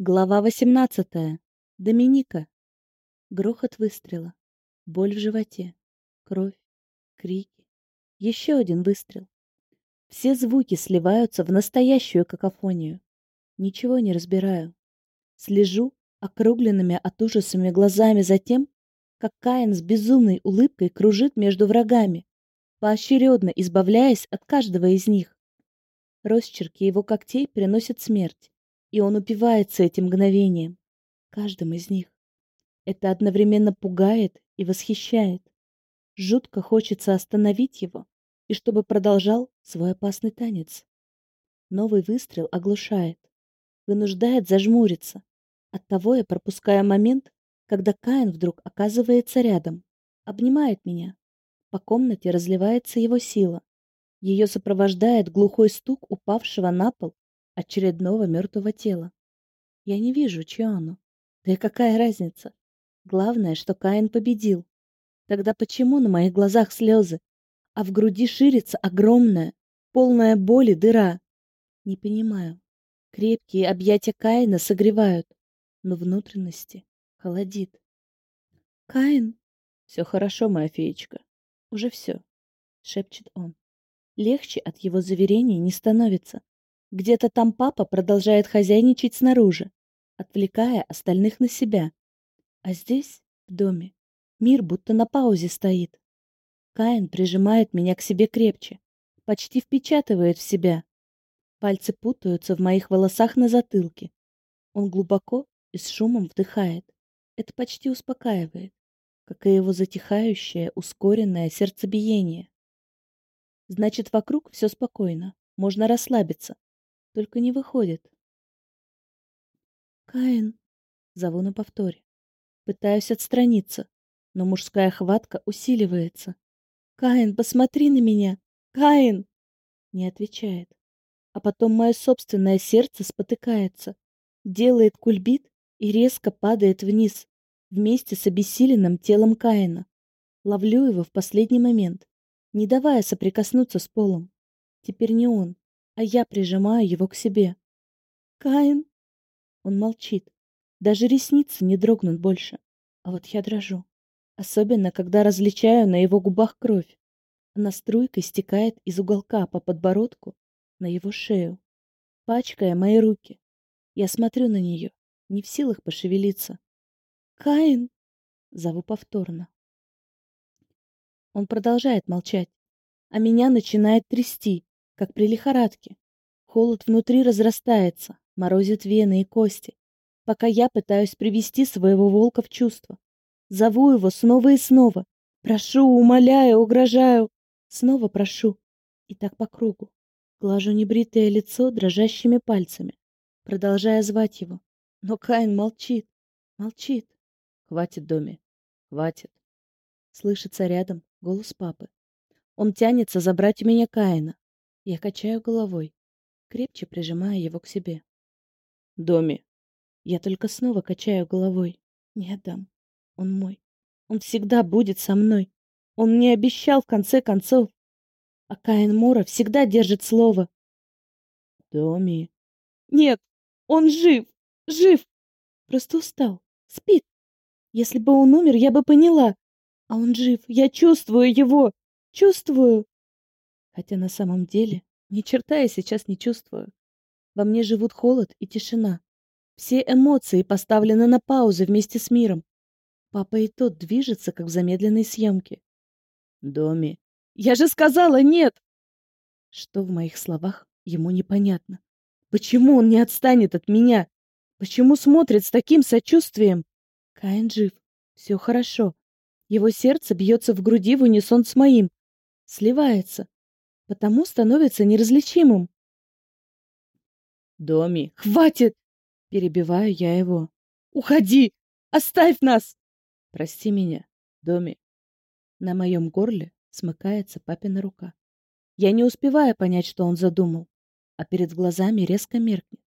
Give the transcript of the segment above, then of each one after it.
Глава 18. Доминика. Грохот выстрела. Боль в животе. Кровь. Крики. Еще один выстрел. Все звуки сливаются в настоящую какофонию. Ничего не разбираю. Слежу округленными от ужасами глазами за тем, как Каин с безумной улыбкой кружит между врагами, поочередно избавляясь от каждого из них. Росчерки его когтей приносят смерть и он упивается этим мгновением, каждым из них. Это одновременно пугает и восхищает. Жутко хочется остановить его, и чтобы продолжал свой опасный танец. Новый выстрел оглушает, вынуждает зажмуриться. Оттого я пропускаю момент, когда Каин вдруг оказывается рядом, обнимает меня. По комнате разливается его сила. Ее сопровождает глухой стук упавшего на пол очередного мертвого тела. Я не вижу Чиану. Да и какая разница? Главное, что Каин победил. Тогда почему на моих глазах слезы, а в груди ширится огромная, полная боли дыра? Не понимаю. Крепкие объятия Каина согревают, но внутренности холодит. Каин? Все хорошо, моя феечка. Уже все, шепчет он. Легче от его заверения не становится. Где-то там папа продолжает хозяйничать снаружи, отвлекая остальных на себя. А здесь, в доме, мир будто на паузе стоит. Каин прижимает меня к себе крепче, почти впечатывает в себя. Пальцы путаются в моих волосах на затылке. Он глубоко и с шумом вдыхает. Это почти успокаивает, как и его затихающее, ускоренное сердцебиение. Значит, вокруг все спокойно, можно расслабиться только не выходит. «Каин!» — зову на повторе. Пытаюсь отстраниться, но мужская хватка усиливается. «Каин, посмотри на меня! Каин!» Не отвечает. А потом мое собственное сердце спотыкается, делает кульбит и резко падает вниз, вместе с обессиленным телом Каина. Ловлю его в последний момент, не давая соприкоснуться с полом. Теперь не он, а я прижимаю его к себе. «Каин!» Он молчит. Даже ресницы не дрогнут больше. А вот я дрожу. Особенно, когда различаю на его губах кровь. Она струйкой стекает из уголка по подбородку на его шею, пачкая мои руки. Я смотрю на нее, не в силах пошевелиться. «Каин!» — зову повторно. Он продолжает молчать, а меня начинает трясти как при лихорадке. Холод внутри разрастается, морозит вены и кости, пока я пытаюсь привести своего волка в чувство. Зову его снова и снова. Прошу, умоляю, угрожаю. Снова прошу. И так по кругу. Глажу небритое лицо дрожащими пальцами, продолжая звать его. Но Каин молчит, молчит. Хватит, Доми, хватит. Слышится рядом голос папы. Он тянется забрать у меня Каина, я качаю головой, крепче прижимая его к себе. «Доми!» Я только снова качаю головой. «Не отдам. Он мой. Он всегда будет со мной. Он мне обещал, в конце концов. А Каин Мора всегда держит слово». «Доми!» «Нет! Он жив! Жив! Просто устал. Спит. Если бы он умер, я бы поняла. А он жив. Я чувствую его. Чувствую!» хотя на самом деле ни черта я сейчас не чувствую. Во мне живут холод и тишина. Все эмоции поставлены на паузу вместе с миром. Папа и тот движется, как в замедленной съемке. Доми. Я же сказала нет! Что в моих словах ему непонятно. Почему он не отстанет от меня? Почему смотрит с таким сочувствием? Каин жив. Все хорошо. Его сердце бьется в груди в унисон с моим. Сливается потому становится неразличимым. «Доми, хватит!» — перебиваю я его. «Уходи! Оставь нас!» «Прости меня, Доми». На моем горле смыкается папина рука. Я не успеваю понять, что он задумал, а перед глазами резко меркнет.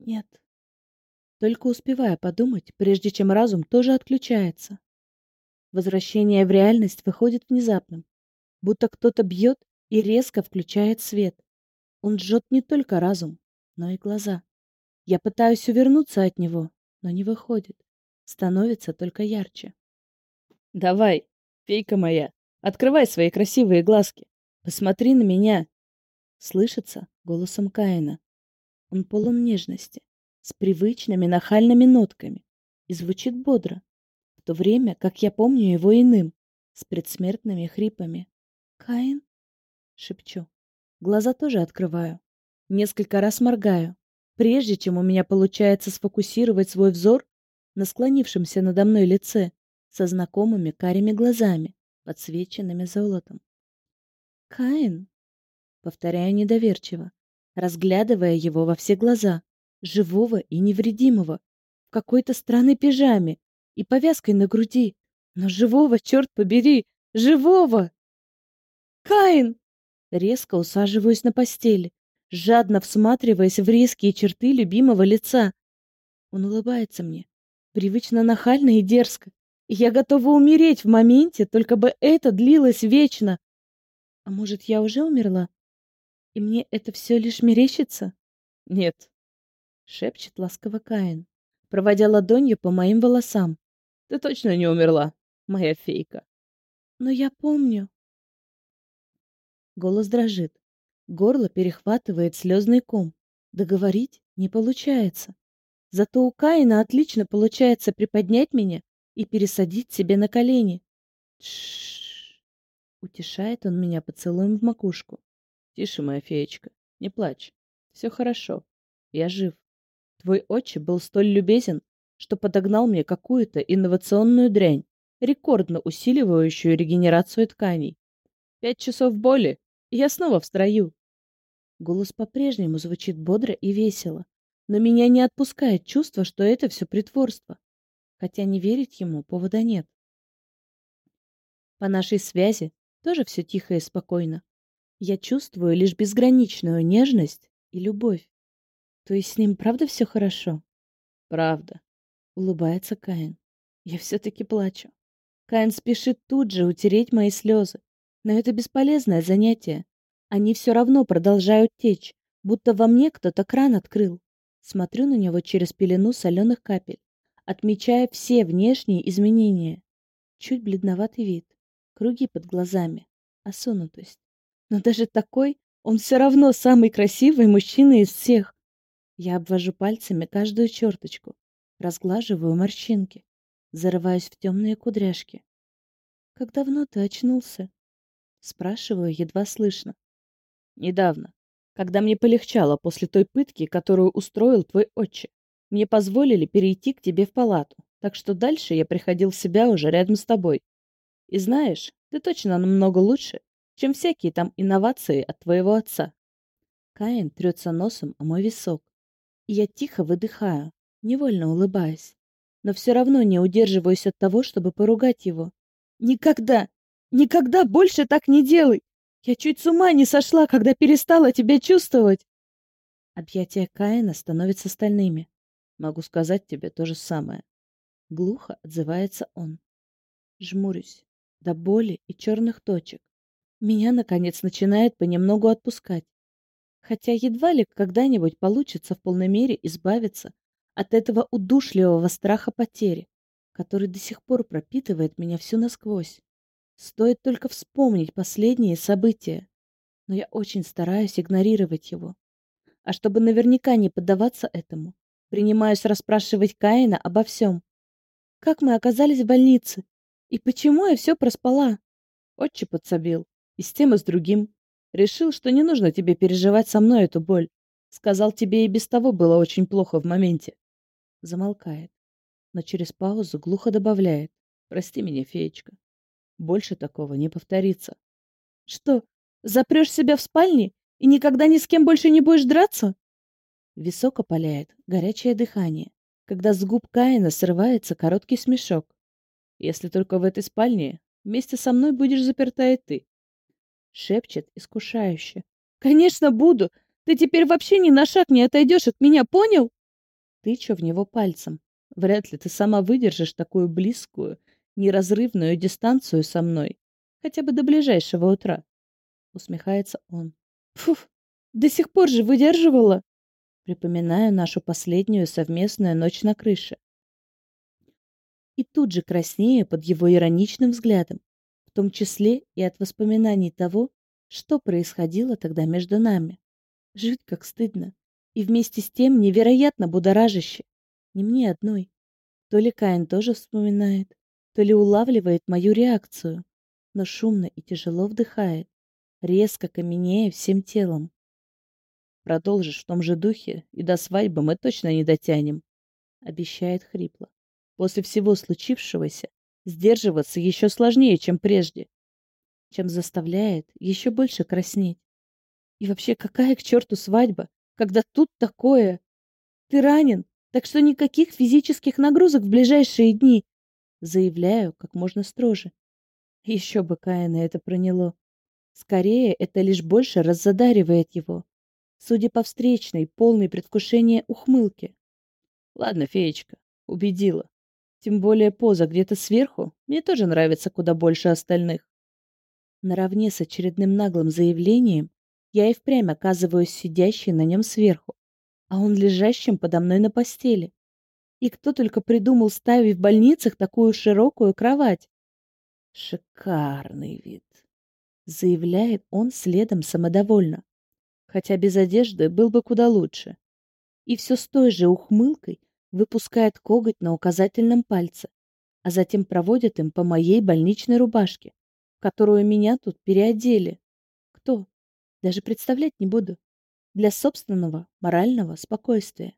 «Нет». Только успеваю подумать, прежде чем разум тоже отключается. Возвращение в реальность выходит внезапным, будто кто-то бьет и резко включает свет. Он жжет не только разум, но и глаза. Я пытаюсь увернуться от него, но не выходит. Становится только ярче. «Давай, фейка моя, открывай свои красивые глазки. Посмотри на меня!» Слышится голосом Каина. Он полон нежности, с привычными нахальными нотками, и звучит бодро, в то время, как я помню его иным, с предсмертными хрипами. «Каин?» шепчу. Глаза тоже открываю. Несколько раз моргаю, прежде чем у меня получается сфокусировать свой взор на склонившемся надо мной лице со знакомыми карими глазами, подсвеченными золотом. «Каин?» — повторяю недоверчиво, разглядывая его во все глаза, живого и невредимого, в какой-то странной пижаме и повязкой на груди, но живого, черт побери, живого! «Каин!» резко усаживаюсь на постели, жадно всматриваясь в резкие черты любимого лица. Он улыбается мне, привычно нахально и дерзко. Я готова умереть в моменте, только бы это длилось вечно. А может, я уже умерла? И мне это все лишь мерещится? Нет, шепчет ласково Каин, проводя ладонью по моим волосам. Ты точно не умерла, моя фейка. Но я помню, Голос дрожит. Горло перехватывает слезный ком. Договорить не получается. Зато у Каина отлично получается приподнять меня и пересадить себе на колени. Тш. Утешает он меня поцелуем в макушку. Тише, моя феечка, не плачь. Все хорошо. Я жив. Твой отче был столь любезен, что подогнал мне какую-то инновационную дрянь, рекордно усиливающую регенерацию тканей. Пять часов боли, я снова в строю. Голос по-прежнему звучит бодро и весело, но меня не отпускает чувство, что это все притворство. Хотя не верить ему повода нет. По нашей связи тоже все тихо и спокойно. Я чувствую лишь безграничную нежность и любовь. То есть с ним правда все хорошо? Правда. Улыбается Каин. Я все-таки плачу. Каин спешит тут же утереть мои слезы. Но это бесполезное занятие. Они все равно продолжают течь, будто во мне кто-то кран открыл. Смотрю на него через пелену соленых капель, отмечая все внешние изменения. Чуть бледноватый вид, круги под глазами, осунутость. Но даже такой он все равно самый красивый мужчина из всех. Я обвожу пальцами каждую черточку, разглаживаю морщинки, зарываюсь в темные кудряшки. «Как давно ты очнулся?» Спрашиваю, едва слышно. Недавно, когда мне полегчало после той пытки, которую устроил твой отче, мне позволили перейти к тебе в палату, так что дальше я приходил в себя уже рядом с тобой. И знаешь, ты точно намного лучше, чем всякие там инновации от твоего отца. Каин трется носом о мой висок. И я тихо выдыхаю, невольно улыбаясь. Но все равно не удерживаюсь от того, чтобы поругать его. Никогда! Никогда больше так не делай. Я чуть с ума не сошла, когда перестала тебя чувствовать. Объятия Каина становятся стальными. Могу сказать тебе то же самое. Глухо отзывается он. Жмурюсь до боли и черных точек. Меня, наконец, начинает понемногу отпускать. Хотя едва ли когда-нибудь получится в полной мере избавиться от этого удушливого страха потери, который до сих пор пропитывает меня всю насквозь. Стоит только вспомнить последние события. Но я очень стараюсь игнорировать его. А чтобы наверняка не поддаваться этому, принимаюсь расспрашивать Каина обо всем. Как мы оказались в больнице? И почему я все проспала? Отче подсобил. И с тем, и с другим. Решил, что не нужно тебе переживать со мной эту боль. Сказал, тебе и без того было очень плохо в моменте. Замолкает. Но через паузу глухо добавляет. Прости меня, феечка больше такого не повторится. Что, запрешь себя в спальне и никогда ни с кем больше не будешь драться? Висок опаляет горячее дыхание, когда с губ Каина срывается короткий смешок. Если только в этой спальне вместе со мной будешь заперта и ты. Шепчет искушающе. Конечно, буду. Ты теперь вообще ни на шаг не отойдешь от меня, понял? Тычу в него пальцем. Вряд ли ты сама выдержишь такую близкую неразрывную дистанцию со мной, хотя бы до ближайшего утра. Усмехается он. Фуф, до сих пор же выдерживала. Припоминаю нашу последнюю совместную ночь на крыше. И тут же краснею под его ироничным взглядом, в том числе и от воспоминаний того, что происходило тогда между нами. Жить как стыдно. И вместе с тем невероятно будоражище. Не мне одной. То ли Каин тоже вспоминает, то ли улавливает мою реакцию, но шумно и тяжело вдыхает, резко каменея всем телом. Продолжишь в том же духе, и до свадьбы мы точно не дотянем, обещает хрипло. После всего случившегося сдерживаться еще сложнее, чем прежде, чем заставляет еще больше краснеть. И вообще, какая к черту свадьба, когда тут такое? Ты ранен, так что никаких физических нагрузок в ближайшие дни заявляю как можно строже. Еще бы Каина это проняло. Скорее, это лишь больше раззадаривает его. Судя по встречной, полной предвкушения ухмылки. Ладно, феечка, убедила. Тем более поза где-то сверху мне тоже нравится куда больше остальных. Наравне с очередным наглым заявлением я и впрямь оказываюсь сидящей на нем сверху, а он лежащим подо мной на постели. И кто только придумал ставить в больницах такую широкую кровать. Шикарный вид, заявляет он следом самодовольно. Хотя без одежды был бы куда лучше. И все с той же ухмылкой выпускает коготь на указательном пальце, а затем проводит им по моей больничной рубашке, которую меня тут переодели. Кто? Даже представлять не буду. Для собственного морального спокойствия.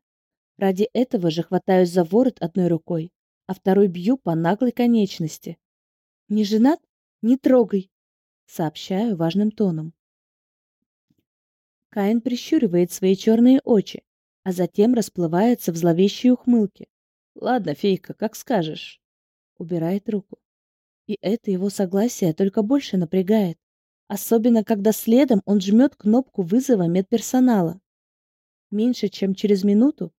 Ради этого же хватаюсь за ворот одной рукой, а второй бью по наглой конечности. «Не женат? Не трогай!» Сообщаю важным тоном. Каин прищуривает свои черные очи, а затем расплывается в зловещей ухмылке. «Ладно, фейка, как скажешь». Убирает руку. И это его согласие только больше напрягает. Особенно, когда следом он жмет кнопку вызова медперсонала. Меньше чем через минуту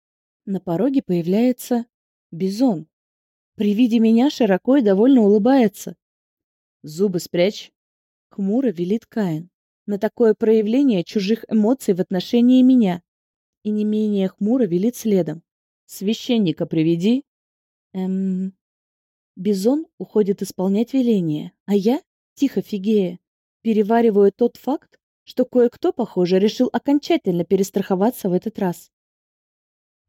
на пороге появляется Бизон. При виде меня широко и довольно улыбается. «Зубы спрячь!» — хмуро велит Каин. На такое проявление чужих эмоций в отношении меня. И не менее хмуро велит следом. «Священника приведи!» Эм... Бизон уходит исполнять веление, а я, тихо фигея, перевариваю тот факт, что кое-кто,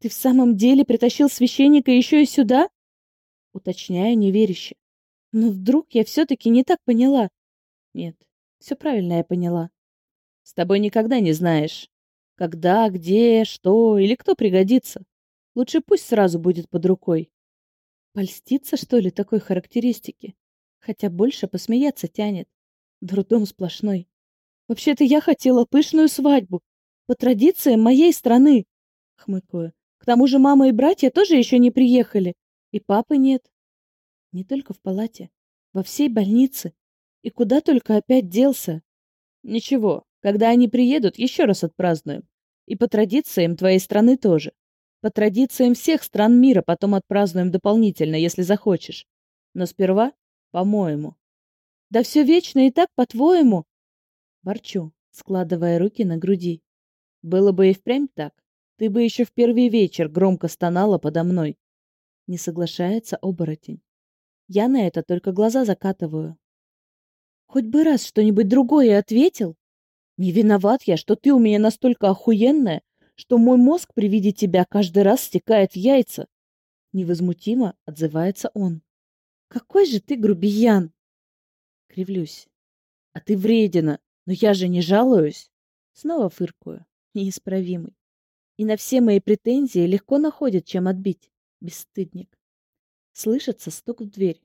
похоже, решил окончательно перестраховаться в этот раз. «Ты в самом деле притащил священника еще и сюда?» Уточняю неверяще. Но вдруг я все-таки не так поняла. Нет, все правильно я поняла. С тобой никогда не знаешь, когда, где, что или кто пригодится. Лучше пусть сразу будет под рукой. Польститься, что ли, такой характеристики? Хотя больше посмеяться тянет. Дурдом сплошной. Вообще-то я хотела пышную свадьбу. По традициям моей страны. Хмыкаю. К тому же мама и братья тоже еще не приехали, и папы нет. Не только в палате, во всей больнице. И куда только опять делся. Ничего, когда они приедут, еще раз отпразднуем. И по традициям твоей страны тоже. По традициям всех стран мира потом отпразднуем дополнительно, если захочешь. Но сперва, по-моему. Да все вечно и так, по-твоему. Борчу, складывая руки на груди. Было бы и впрямь так. Ты бы еще в первый вечер громко стонала подо мной. Не соглашается оборотень. Я на это только глаза закатываю. Хоть бы раз что-нибудь другое ответил. Не виноват я, что ты у меня настолько охуенная, что мой мозг при виде тебя каждый раз стекает в яйца. Невозмутимо отзывается он. Какой же ты грубиян! Кривлюсь. А ты вредина, но я же не жалуюсь. Снова фыркую. Неисправимый и на все мои претензии легко находит, чем отбить. Бесстыдник. Слышится стук в дверь.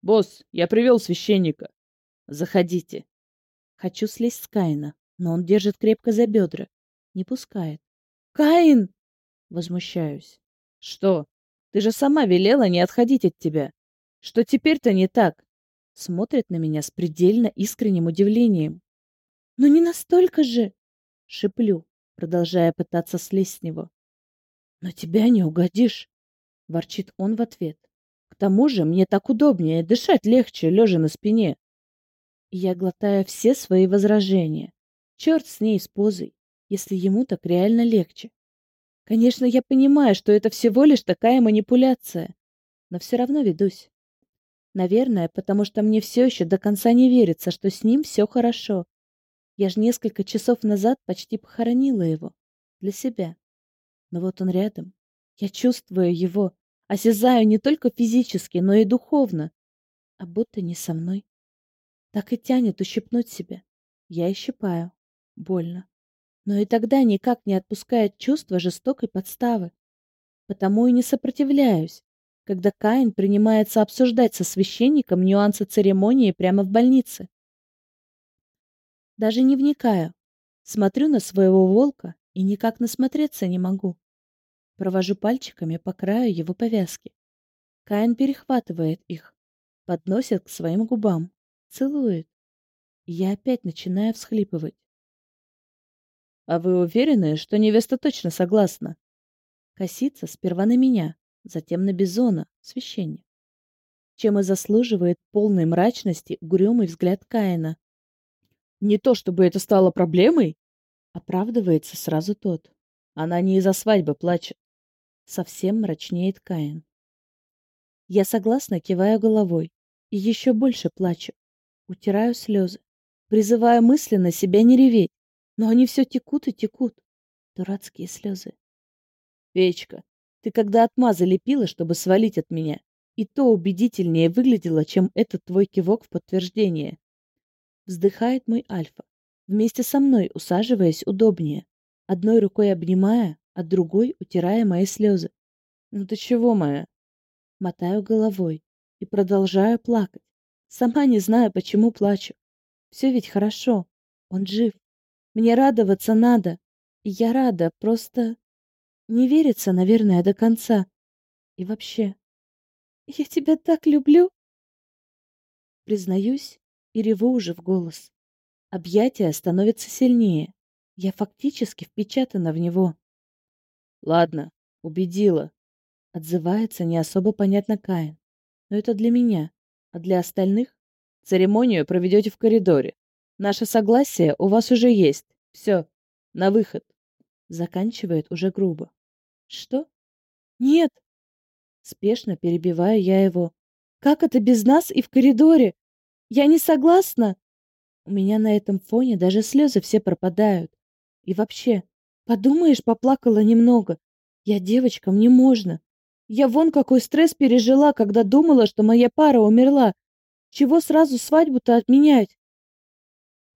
«Босс, я привел священника». «Заходите». Хочу слезть с Каина, но он держит крепко за бедра. Не пускает. «Каин!» Возмущаюсь. «Что? Ты же сама велела не отходить от тебя. Что теперь-то не так?» Смотрит на меня с предельно искренним удивлением. «Ну не настолько же!» Шиплю продолжая пытаться слезть с него. «Но тебя не угодишь», — ворчит он в ответ. «К тому же мне так удобнее, дышать легче, лежа на спине». Я глотаю все свои возражения. Черт с ней, с позой, если ему так реально легче. Конечно, я понимаю, что это всего лишь такая манипуляция, но все равно ведусь. Наверное, потому что мне все еще до конца не верится, что с ним все хорошо, я же несколько часов назад почти похоронила его. Для себя. Но вот он рядом. Я чувствую его. Осязаю не только физически, но и духовно. А будто не со мной. Так и тянет ущипнуть себя. Я и щипаю. Больно. Но и тогда никак не отпускает чувство жестокой подставы. Потому и не сопротивляюсь, когда Каин принимается обсуждать со священником нюансы церемонии прямо в больнице даже не вникаю. Смотрю на своего волка и никак насмотреться не могу. Провожу пальчиками по краю его повязки. Каин перехватывает их, подносит к своим губам, целует. Я опять начинаю всхлипывать. «А вы уверены, что невеста точно согласна?» Косится сперва на меня, затем на Бизона, священник. Чем и заслуживает полной мрачности угрюмый взгляд Каина, не то чтобы это стало проблемой, оправдывается сразу тот. Она не из-за свадьбы плачет. Совсем мрачнеет Каин. Я согласно киваю головой и еще больше плачу. Утираю слезы, призывая мысленно себя не реветь, но они все текут и текут. Дурацкие слезы. Печка, ты когда отмазы лепила, чтобы свалить от меня, и то убедительнее выглядело, чем этот твой кивок в подтверждение вздыхает мой Альфа. Вместе со мной усаживаясь удобнее. Одной рукой обнимая, а другой утирая мои слезы. «Ну ты чего, моя?» Мотаю головой и продолжаю плакать. Сама не знаю, почему плачу. Все ведь хорошо. Он жив. Мне радоваться надо. И я рада, просто... Не верится, наверное, до конца. И вообще... Я тебя так люблю! Признаюсь, Ирева уже в голос. Объятие становится сильнее. Я фактически впечатана в него. «Ладно, убедила», — отзывается не особо понятно Каин. «Но это для меня. А для остальных?» «Церемонию проведете в коридоре. Наше согласие у вас уже есть. Все, на выход». Заканчивает уже грубо. «Что? Нет!» Спешно перебиваю я его. «Как это без нас и в коридоре? Я не согласна. У меня на этом фоне даже слезы все пропадают. И вообще, подумаешь, поплакала немного. Я девочка, мне можно. Я вон какой стресс пережила, когда думала, что моя пара умерла. Чего сразу свадьбу-то отменять?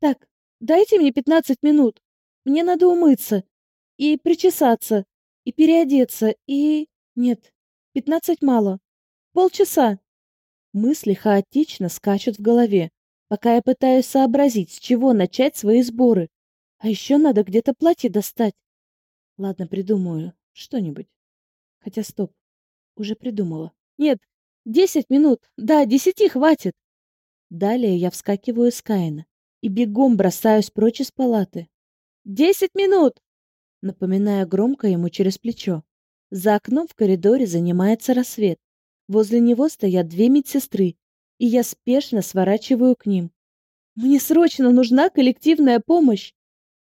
Так, дайте мне 15 минут. Мне надо умыться и причесаться, и переодеться, и... Нет, 15 мало. Полчаса мысли хаотично скачут в голове, пока я пытаюсь сообразить, с чего начать свои сборы. А еще надо где-то платье достать. Ладно, придумаю что-нибудь. Хотя стоп, уже придумала. Нет, десять минут, да, десяти хватит. Далее я вскакиваю с Каина и бегом бросаюсь прочь из палаты. «Десять минут!» Напоминая громко ему через плечо. За окном в коридоре занимается рассвет. Возле него стоят две медсестры, и я спешно сворачиваю к ним. Мне срочно нужна коллективная помощь,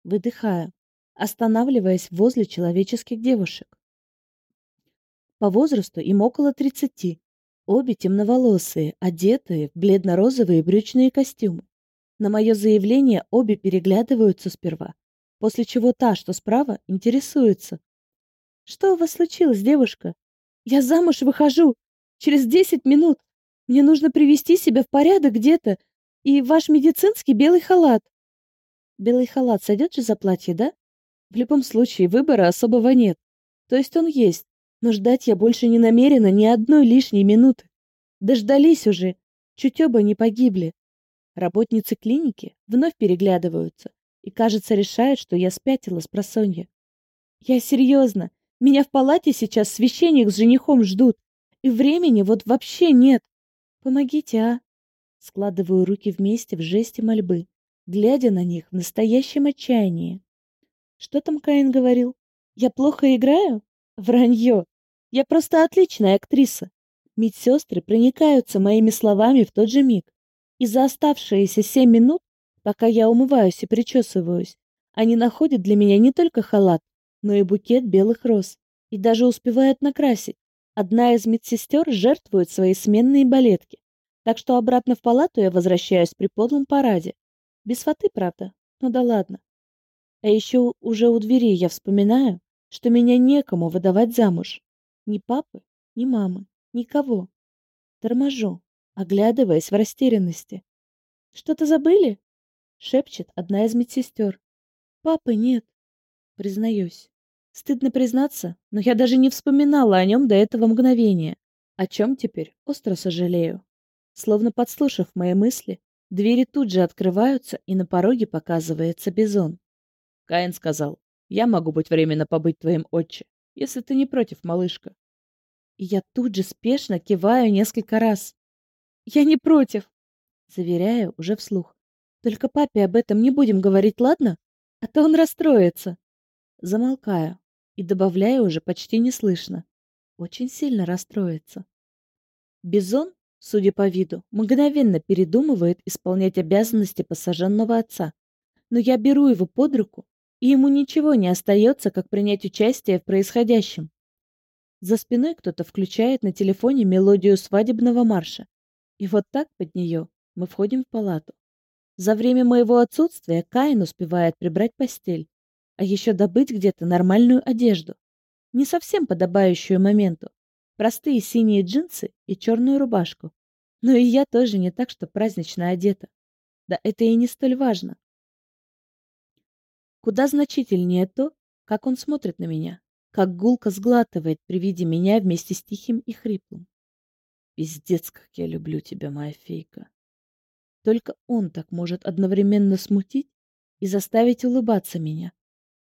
выдыхаю, останавливаясь возле человеческих девушек. По возрасту им около 30. Обе темноволосые, одетые в бледно-розовые брючные костюмы. На мое заявление обе переглядываются сперва, после чего та, что справа, интересуется. «Что у вас случилось, девушка?» «Я замуж выхожу! Через десять минут мне нужно привести себя в порядок где-то и ваш медицинский белый халат. Белый халат сойдет же за платье, да? В любом случае выбора особого нет. То есть он есть, но ждать я больше не намерена ни одной лишней минуты. Дождались уже, чуть оба не погибли. Работницы клиники вновь переглядываются и, кажется, решают, что я спятила с просонья. Я серьезно. Меня в палате сейчас священник с женихом ждут. И времени вот вообще нет. Помогите, а? Складываю руки вместе в жесте мольбы, глядя на них в настоящем отчаянии. Что там Каин говорил? Я плохо играю? Вранье. Я просто отличная актриса. Медсестры проникаются моими словами в тот же миг. И за оставшиеся семь минут, пока я умываюсь и причесываюсь, они находят для меня не только халат, но и букет белых роз. И даже успевают накрасить. Одна из медсестер жертвует свои сменные балетки, так что обратно в палату я возвращаюсь при подлом параде. Без фаты, правда, ну да ладно. А еще уже у двери я вспоминаю, что меня некому выдавать замуж. Ни папы, ни мамы, никого. Торможу, оглядываясь в растерянности. «Что-то забыли?» — шепчет одна из медсестер. «Папы нет», — признаюсь. Стыдно признаться, но я даже не вспоминала о нем до этого мгновения, о чем теперь остро сожалею. Словно подслушав мои мысли, двери тут же открываются, и на пороге показывается Бизон. Каин сказал, «Я могу быть временно побыть твоим отче, если ты не против, малышка». И я тут же спешно киваю несколько раз. «Я не против», — заверяю уже вслух. «Только папе об этом не будем говорить, ладно? А то он расстроится». Замолкаю, и добавляя уже почти неслышно. Очень сильно расстроится. Бизон, судя по виду, мгновенно передумывает исполнять обязанности посаженного отца. Но я беру его под руку, и ему ничего не остается, как принять участие в происходящем. За спиной кто-то включает на телефоне мелодию свадебного марша. И вот так под нее мы входим в палату. За время моего отсутствия Каин успевает прибрать постель, а еще добыть где-то нормальную одежду. Не совсем подобающую моменту. Простые синие джинсы и черную рубашку. Но и я тоже не так, что празднично одета. Да это и не столь важно. Куда значительнее то, как он смотрит на меня, как гулко сглатывает при виде меня вместе с тихим и хриплым. «Пиздец, как я люблю тебя, моя фейка!» Только он так может одновременно смутить и заставить улыбаться меня,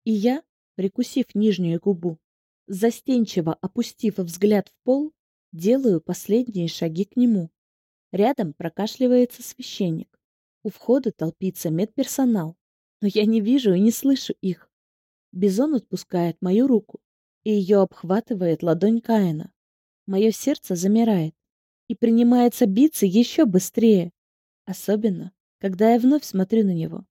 и я, прикусив нижнюю губу, застенчиво опустив взгляд в пол, делаю последние шаги к нему. Рядом прокашливается священник. У входа толпится медперсонал, но я не вижу и не слышу их. Бизон отпускает мою руку, и ее обхватывает ладонь Каина. Мое сердце замирает и принимается биться еще быстрее, особенно, когда я вновь смотрю на него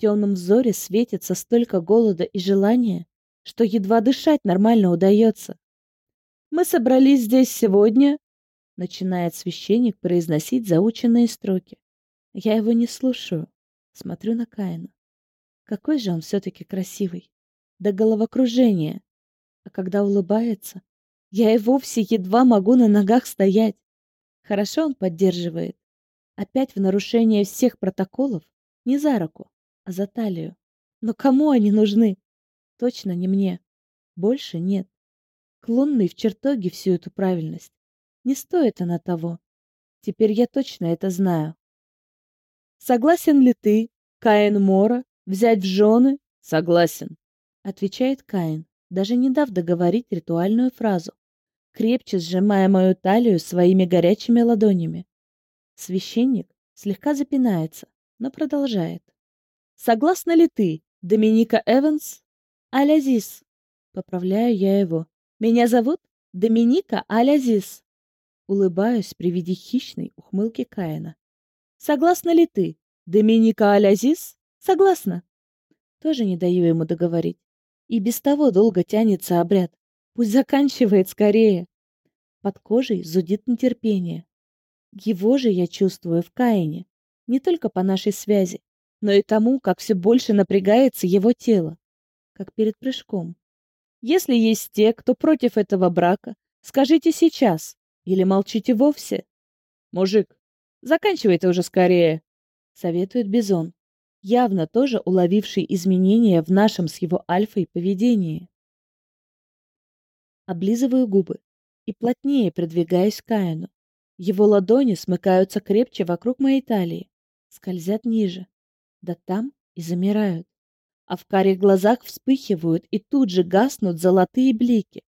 темном взоре светится столько голода и желания, что едва дышать нормально удается. «Мы собрались здесь сегодня», — начинает священник произносить заученные строки. Я его не слушаю, смотрю на Каина. Какой же он все-таки красивый. До головокружения. А когда улыбается, я и вовсе едва могу на ногах стоять. Хорошо он поддерживает. Опять в нарушение всех протоколов, не за руку за талию. Но кому они нужны? Точно не мне. Больше нет. Клонный в чертоге всю эту правильность. Не стоит она того. Теперь я точно это знаю. Согласен ли ты, Каин Мора, взять в жены? Согласен, отвечает Каин, даже не дав договорить ритуальную фразу, крепче сжимая мою талию своими горячими ладонями. Священник слегка запинается, но продолжает. Согласна ли ты, Доминика Эванс? Алязис. Поправляю я его. Меня зовут Доминика Алязис. Улыбаюсь при виде хищной ухмылки Каина. Согласна ли ты, Доминика Алязис? Согласна. Тоже не даю ему договорить. И без того долго тянется обряд. Пусть заканчивает скорее. Под кожей зудит нетерпение. Его же я чувствую в Каине, не только по нашей связи, но и тому, как все больше напрягается его тело. Как перед прыжком. Если есть те, кто против этого брака, скажите сейчас. Или молчите вовсе. Мужик, Заканчивай ты уже скорее, советует Бизон, явно тоже уловивший изменения в нашем с его альфой поведении. Облизываю губы и плотнее придвигаюсь к Каину. Его ладони смыкаются крепче вокруг моей талии, скользят ниже, да там и замирают. А в карих глазах вспыхивают и тут же гаснут золотые блики,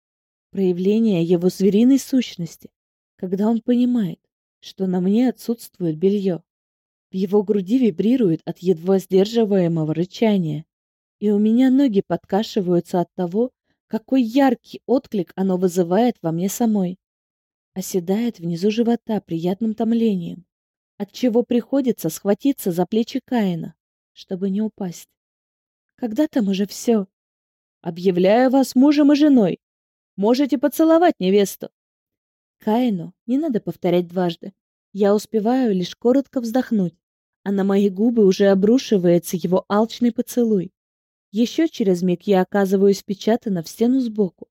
проявление его звериной сущности, когда он понимает, что на мне отсутствует белье. В его груди вибрирует от едва сдерживаемого рычания, и у меня ноги подкашиваются от того, какой яркий отклик оно вызывает во мне самой. Оседает внизу живота приятным томлением, от чего приходится схватиться за плечи Каина, чтобы не упасть. когда там уже все. Объявляю вас мужем и женой. Можете поцеловать невесту. Каину не надо повторять дважды. Я успеваю лишь коротко вздохнуть, а на мои губы уже обрушивается его алчный поцелуй. Еще через миг я оказываюсь впечатана в стену сбоку.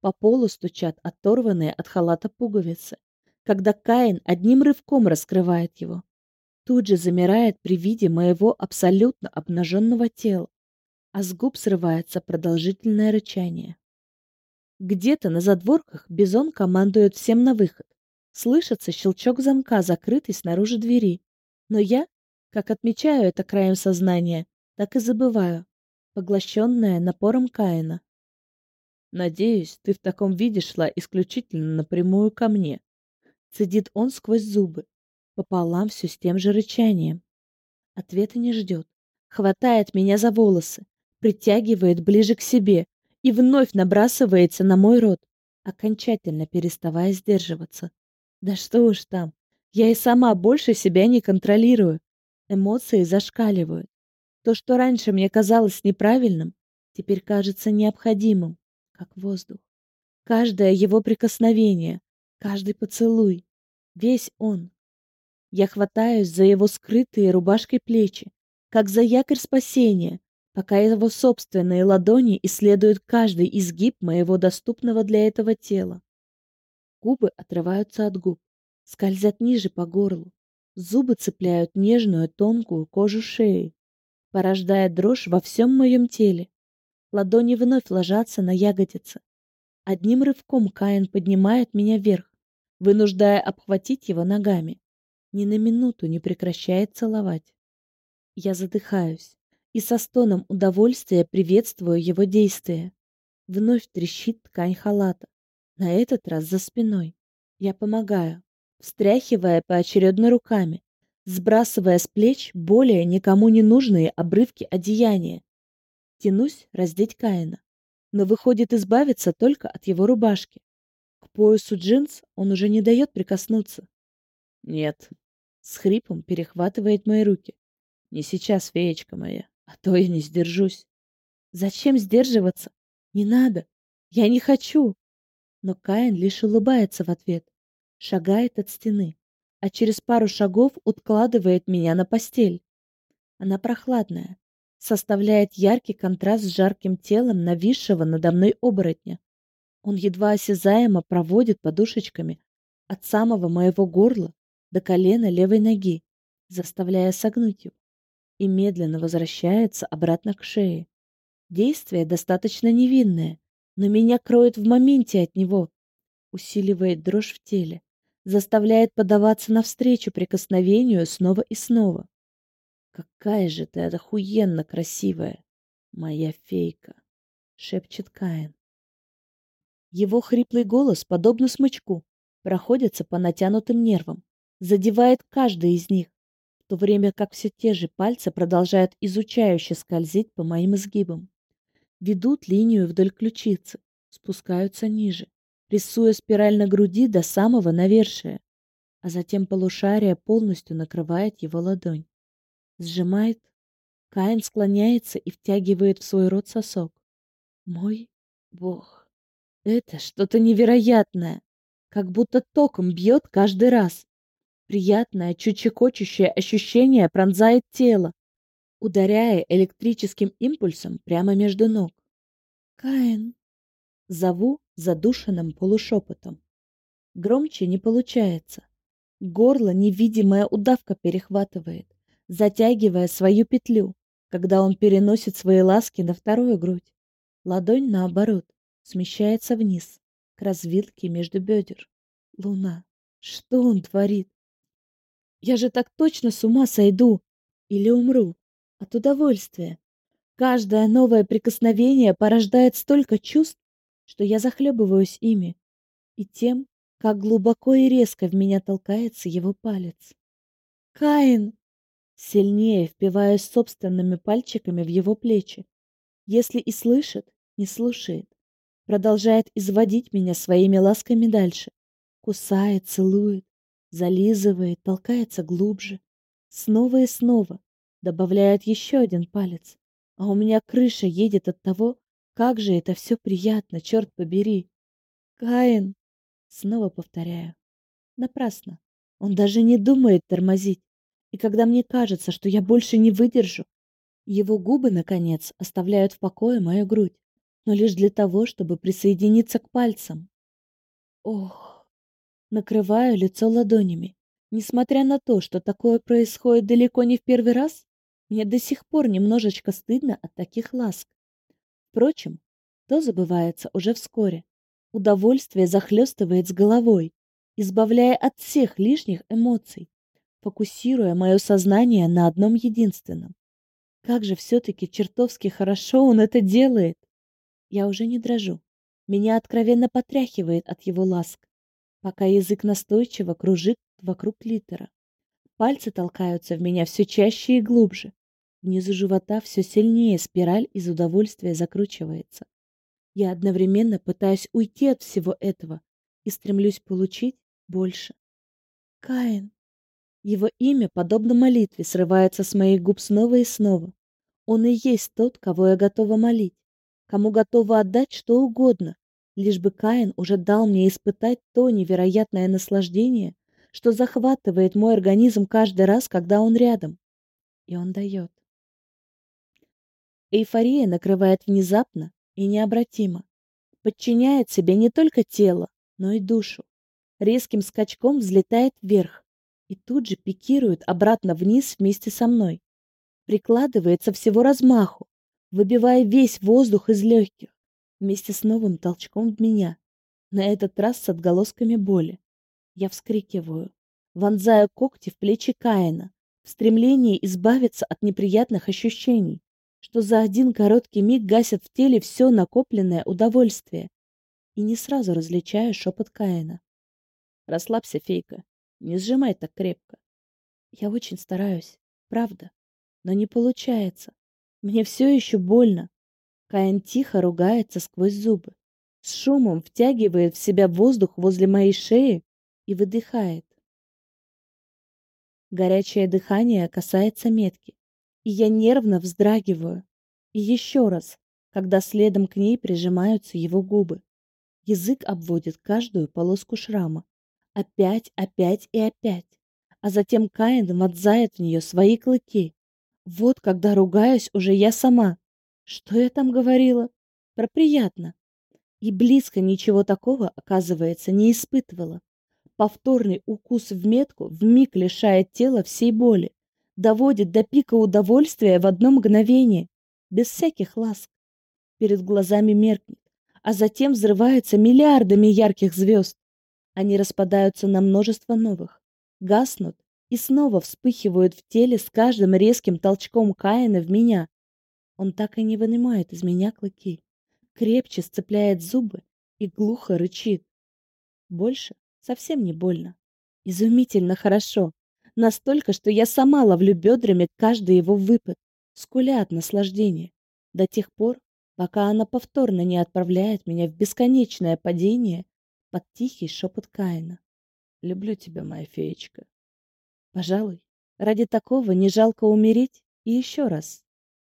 По полу стучат оторванные от халата пуговицы, когда Каин одним рывком раскрывает его тут же замирает при виде моего абсолютно обнаженного тела, а с губ срывается продолжительное рычание. Где-то на задворках Бизон командует всем на выход. Слышится щелчок замка, закрытый снаружи двери. Но я, как отмечаю это краем сознания, так и забываю, поглощенная напором Каина. «Надеюсь, ты в таком виде шла исключительно напрямую ко мне», — цедит он сквозь зубы, пополам все с тем же рычанием. Ответа не ждет. Хватает меня за волосы, притягивает ближе к себе и вновь набрасывается на мой рот, окончательно переставая сдерживаться. Да что уж там, я и сама больше себя не контролирую. Эмоции зашкаливают. То, что раньше мне казалось неправильным, теперь кажется необходимым, как воздух. Каждое его прикосновение, каждый поцелуй, весь он я хватаюсь за его скрытые рубашкой плечи, как за якорь спасения, пока его собственные ладони исследуют каждый изгиб моего доступного для этого тела. Губы отрываются от губ, скользят ниже по горлу. Зубы цепляют нежную тонкую кожу шеи, порождая дрожь во всем моем теле. Ладони вновь ложатся на ягодицы. Одним рывком Каин поднимает меня вверх, вынуждая обхватить его ногами ни на минуту не прекращает целовать. Я задыхаюсь и со стоном удовольствия приветствую его действия. Вновь трещит ткань халата, на этот раз за спиной. Я помогаю, встряхивая поочередно руками, сбрасывая с плеч более никому не нужные обрывки одеяния. Тянусь раздеть Каина, но выходит избавиться только от его рубашки. К поясу джинс он уже не дает прикоснуться. «Нет», с хрипом перехватывает мои руки. Не сейчас, феечка моя, а то я не сдержусь. Зачем сдерживаться? Не надо. Я не хочу. Но Каин лишь улыбается в ответ. Шагает от стены, а через пару шагов откладывает меня на постель. Она прохладная, составляет яркий контраст с жарким телом нависшего надо мной оборотня. Он едва осязаемо проводит подушечками от самого моего горла до колена левой ноги, заставляя согнуть его, и медленно возвращается обратно к шее. Действие достаточно невинное, но меня кроет в моменте от него, усиливает дрожь в теле, заставляет подаваться навстречу прикосновению снова и снова. «Какая же ты охуенно красивая, моя фейка!» — шепчет Каин. Его хриплый голос, подобно смычку, проходится по натянутым нервам задевает каждый из них, в то время как все те же пальцы продолжают изучающе скользить по моим изгибам. Ведут линию вдоль ключицы, спускаются ниже, рисуя спираль на груди до самого навершия, а затем полушарие полностью накрывает его ладонь. Сжимает. Каин склоняется и втягивает в свой рот сосок. Мой бог. Это что-то невероятное. Как будто током бьет каждый раз. Приятное, чуть чекочущее ощущение пронзает тело, ударяя электрическим импульсом прямо между ног. «Каин!» Зову задушенным полушепотом. Громче не получается. Горло невидимая удавка перехватывает, затягивая свою петлю, когда он переносит свои ласки на вторую грудь. Ладонь, наоборот, смещается вниз, к развилке между бедер. Луна. Что он творит? Я же так точно с ума сойду или умру от удовольствия. Каждое новое прикосновение порождает столько чувств, что я захлебываюсь ими и тем, как глубоко и резко в меня толкается его палец. Каин сильнее впиваясь собственными пальчиками в его плечи. Если и слышит, не слушает. Продолжает изводить меня своими ласками дальше. Кусает, целует, зализывает, толкается глубже. Снова и снова добавляет еще один палец. А у меня крыша едет от того, как же это все приятно, черт побери. Каин, снова повторяю. Напрасно. Он даже не думает тормозить. И когда мне кажется, что я больше не выдержу, его губы, наконец, оставляют в покое мою грудь, но лишь для того, чтобы присоединиться к пальцам. Ох! накрываю лицо ладонями. Несмотря на то, что такое происходит далеко не в первый раз, мне до сих пор немножечко стыдно от таких ласк. Впрочем, то забывается уже вскоре. Удовольствие захлестывает с головой, избавляя от всех лишних эмоций, фокусируя мое сознание на одном единственном. Как же все-таки чертовски хорошо он это делает! Я уже не дрожу. Меня откровенно потряхивает от его ласк пока язык настойчиво кружит вокруг литера, Пальцы толкаются в меня все чаще и глубже. Внизу живота все сильнее спираль из удовольствия закручивается. Я одновременно пытаюсь уйти от всего этого и стремлюсь получить больше. Каин. Его имя, подобно молитве, срывается с моих губ снова и снова. Он и есть тот, кого я готова молить, кому готова отдать что угодно, лишь бы Каин уже дал мне испытать то невероятное наслаждение, что захватывает мой организм каждый раз, когда он рядом. И он дает. Эйфория накрывает внезапно и необратимо. Подчиняет себе не только тело, но и душу. Резким скачком взлетает вверх и тут же пикирует обратно вниз вместе со мной. Прикладывается всего размаху, выбивая весь воздух из легких, вместе с новым толчком в меня. На этот раз с отголосками боли. Я вскрикиваю, вонзая когти в плечи Каина, в стремлении избавиться от неприятных ощущений, что за один короткий миг гасят в теле все накопленное удовольствие. И не сразу различаю шепот Каина. «Расслабься, Фейка, не сжимай так крепко». Я очень стараюсь, правда, но не получается. Мне все еще больно, Каин тихо ругается сквозь зубы. С шумом втягивает в себя воздух возле моей шеи и выдыхает. Горячее дыхание касается метки, и я нервно вздрагиваю. И еще раз, когда следом к ней прижимаются его губы. Язык обводит каждую полоску шрама. Опять, опять и опять. А затем Каин вонзает в нее свои клыки. Вот когда ругаюсь уже я сама, Что я там говорила? Про приятно. И близко ничего такого, оказывается, не испытывала. Повторный укус в метку вмиг лишает тела всей боли, доводит до пика удовольствия в одно мгновение, без всяких ласк. Перед глазами меркнет, а затем взрывается миллиардами ярких звезд. Они распадаются на множество новых, гаснут и снова вспыхивают в теле с каждым резким толчком Каина в меня. Он так и не вынимает из меня клыки, крепче сцепляет зубы и глухо рычит. Больше Совсем не больно. Изумительно хорошо. Настолько, что я сама ловлю бедрами каждый его выпад, скуля от наслаждения. До тех пор, пока она повторно не отправляет меня в бесконечное падение под тихий шепот Каина. Люблю тебя, моя феечка. Пожалуй, ради такого не жалко умереть и еще раз.